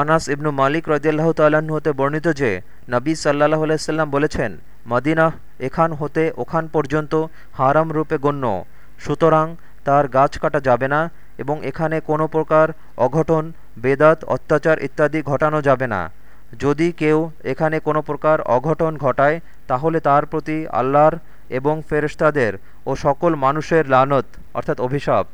আনাস ইবনু মালিক রদিয়াল্লাহ তাল্লাহ্ন হতে বর্ণিত যে, নবী সাল্লাহ আলাইসাল্লাম বলেছেন মদিনাহ এখান হতে ওখান পর্যন্ত হারাম রূপে গণ্য। সুতরাং তার গাছ কাটা যাবে না এবং এখানে কোনো প্রকার অঘটন, বেদাত, অত্যাচার ইত্যাদি ঘটানো যাবে না। যদি কেউ এখানে কোনো প্রকার অঘটন ঘটায়, তাহলে তার প্রতি আল্লাহর এবং ফেরেশতাদের ও সকল মানুষের লানত, অর্থাৎ অভিশাপ।